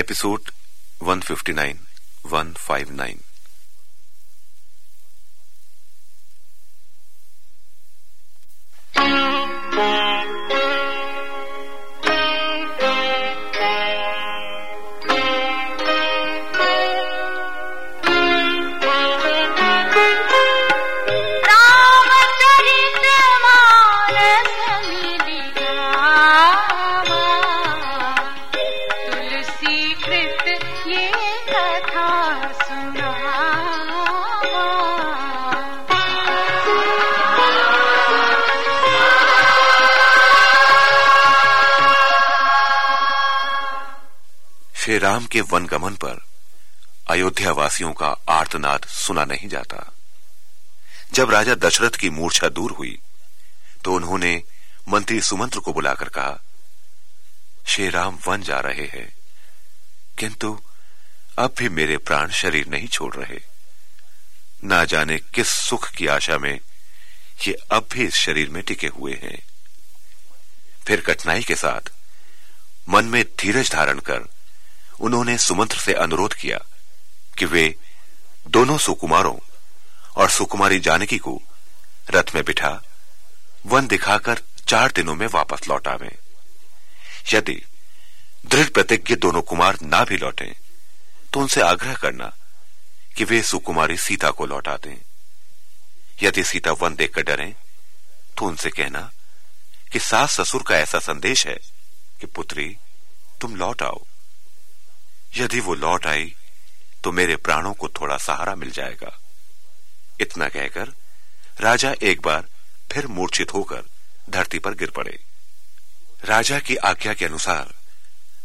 episode 159 159 Shri Ram के वनगमन पर अयोध्या वासियों का आर्तनाद सुना नहीं जाता। जब राजा दशरथ की मूर्छा दूर हुई तो उन्होंने मंत्री सुमंत्र को बुलाकर कहा, श्री राम वन जा रहे हैं, किंतु अब भी मेरे प्राण शरीर नहीं छोड़ रहे। ना जाने किस सुख की आशा में ये अब भी इस शरीर में टिके हुए हैं। फिर कठिनाई के साथ मन में धीरज धारण कर उन्होंने सुमंत्र से अनुरोध किया कि वे दोनों सुकुमारों और सुकुमारी जानकी को रथ में बिठा, वन दिखाकर चार दिनों में वापस लौटावे यदि दृढ़ प्रतिज्ञ दोनों कुमार ना भी लौटे तो उनसे आग्रह करना कि वे सुकुमारी सीता को लौटा दें। यदि सीता वन देखकर डरे तो उनसे कहना कि सास ससुर का ऐसा संदेश है कि पुत्री, तुम लौट आओ। यदि वो लौट आई तो मेरे प्राणों को थोड़ा सहारा मिल जाएगा। इतना कहकर राजा एक बार फिर मूर्छित होकर धरती पर गिर पड़े। राजा की आज्ञा के अनुसार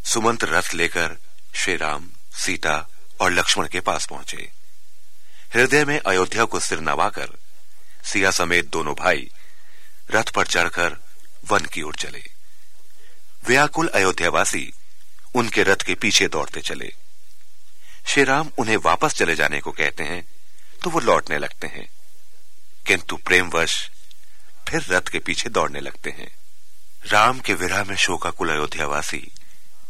सुमंत रथ लेकर श्री राम सीता और लक्ष्मण के पास पहुँचे। हृदय में अयोध्या को सिर नवाकर सिया समेत दोनों भाई रथ पर चढ़कर वन की ओर चले। व्याकुल अयोध्यावासी उनके रथ के पीछे दौड़ते चले। श्री राम उन्हें वापस चले जाने को कहते हैं तो वो लौटने लगते हैं। किंतु प्रेमवश फिर रथ के पीछे दौड़ने लगते हैं। राम के विराह में शोकाकुल अयोध्यावासी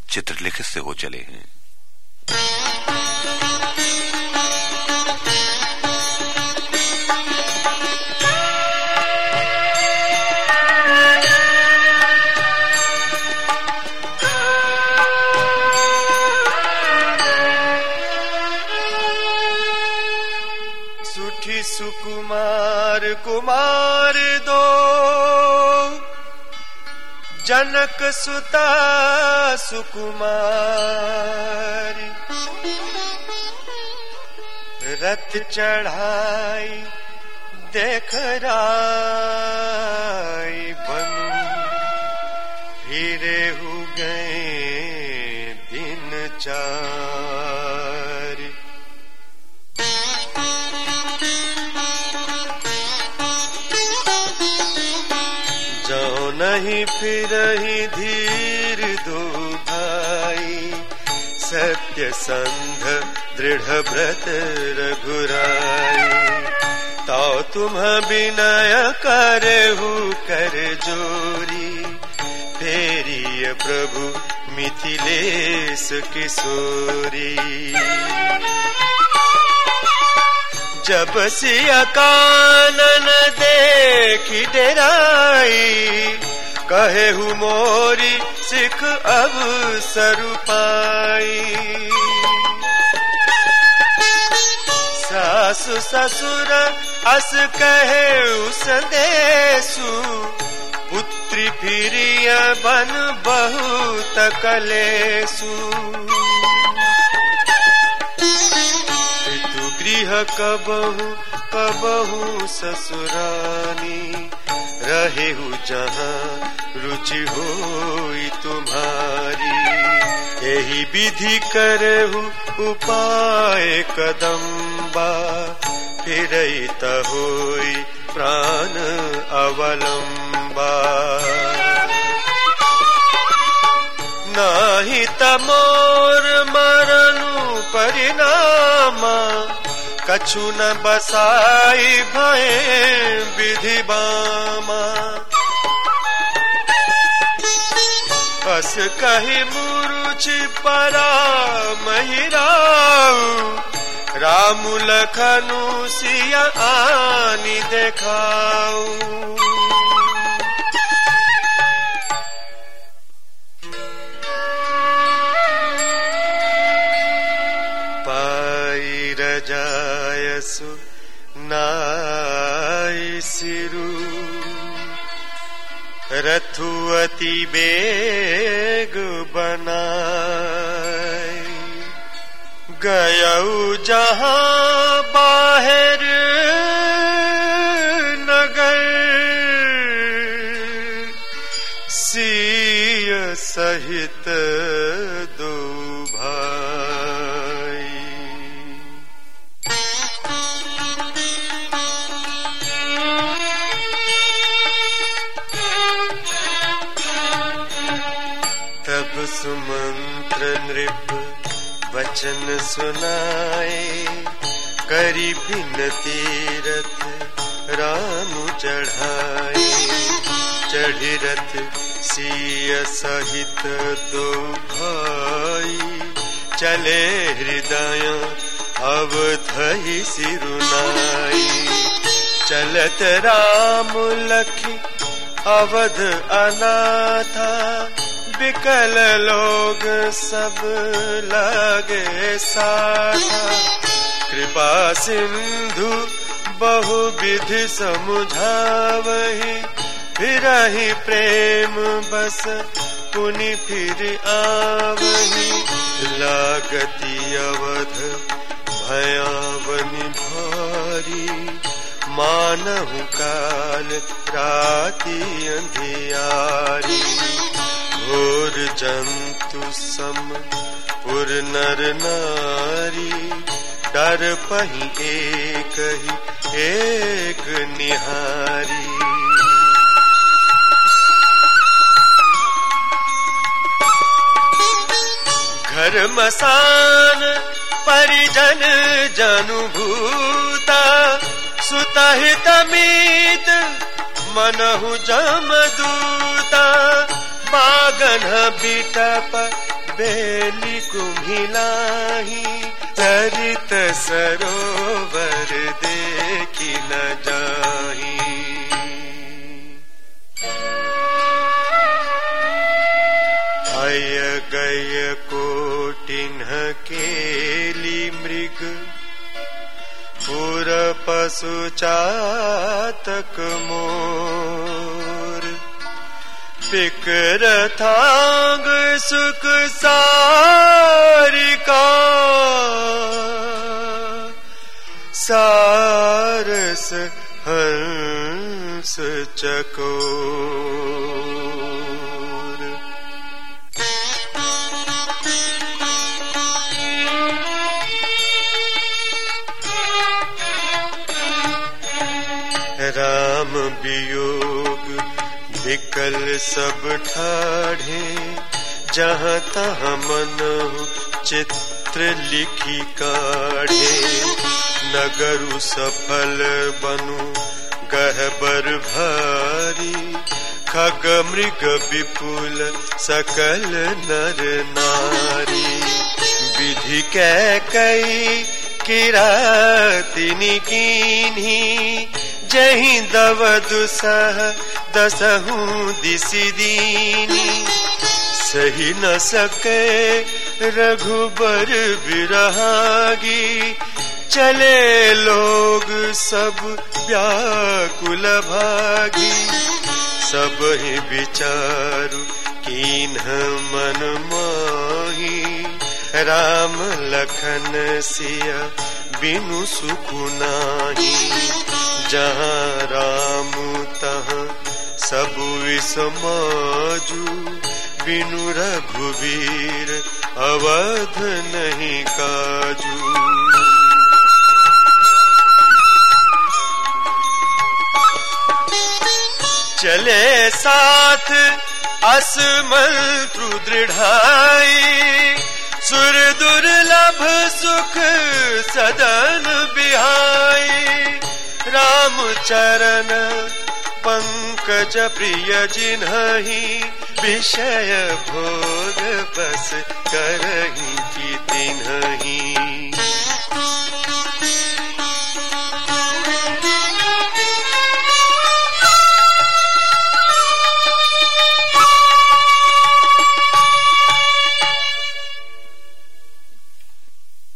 चित्रलिखित से हो चले हैं। जनक सुता सुकुमार। रथ चढ़ाई देख राई बन फिरे हो गए दिन चार नहीं फिर धीर दो भाई। सत्य संध दृढ़ व्रत रघुराई। तो तुम विनय करहु कर जोरी। फेरिय प्रभु मिथिलेश किशोरी। जब सिया कानन देखी डेराई कहे हु मोरी सिख अब सरुपाई। सासु ससुर अस कहे संदेशु पुत्री फिरिय बन बहुत कलेसु। गृह कबहू कबहू ससुरानी रहे हु जहाँ रुचि हो तुम्हारी। यही विधि करहु, उपाय कदम्बा। फिर हो प्राण अवलंबा नाही तमोर मरनु परिणामा कछु न बसाई भय विधि बामा। बस कही मुरु पूछ परा महिराऊ राम लखनु सिया आनी देखाऊ। बनाए गयऊ जहाँ बाहर सुमंत्र नृप वचन सुनाए, करी भिन्न तीरथ राम चढ़ाए। चढ़ी रथ सिय सहित दो भाई, चले हृदय अवधि सिरुनाई। चलत राम लखी अवध अनाथा बिकल लोग सब लगे साथा। कृपा सिंधु बहु विधि समुझावही। फिर ही प्रेम बस पुनि फिर आवही। लागती अवध भयावनी भारी। मानहु काल राति अंधियारी। घोर जंतु सम पुर नर नारी, डर पही एक ही, एक निहारी। घर मसान, परिजन जनुभूता सुतहित मीत, मनहु जमदूता बागन बिटप बेली कुम्हिलाही चरित सरोवर देखी न जाही। अय गय कोटिन्ह केली मृग, पुर पशु चातक मोर। पिकर थांग सुख सारिका सारस हंस चकोर। राम वियोग विकल सब ठाढ़े, जहाँ तहाँ मन चित्र लिखी काढ़े। नगरु सफल बनु, गहबर भारी, खग मृग विपुल सकल नर नारी। विधि कै कई किरातिनी कीन्ही, जही दव दुसह दसहू दिसी दीनी सही न सके रघुबर विरहागी चले लोग सब व्याकुल भागी। सब ही विचारु कीन्ह मन माही। राम लखन सिया बिनु सुखु नाही। जहाँ राम तहाँ सब विसमाजू, बिनु रघुवीर अवध नहीं काजू। चले साथ असमंत्रु दृढ़ाई सुर दुर्लभ सुख सदन बिहाई। राम चरण पंकज प्रिय जिन्हि विषय भोग बस करही की तिन्ही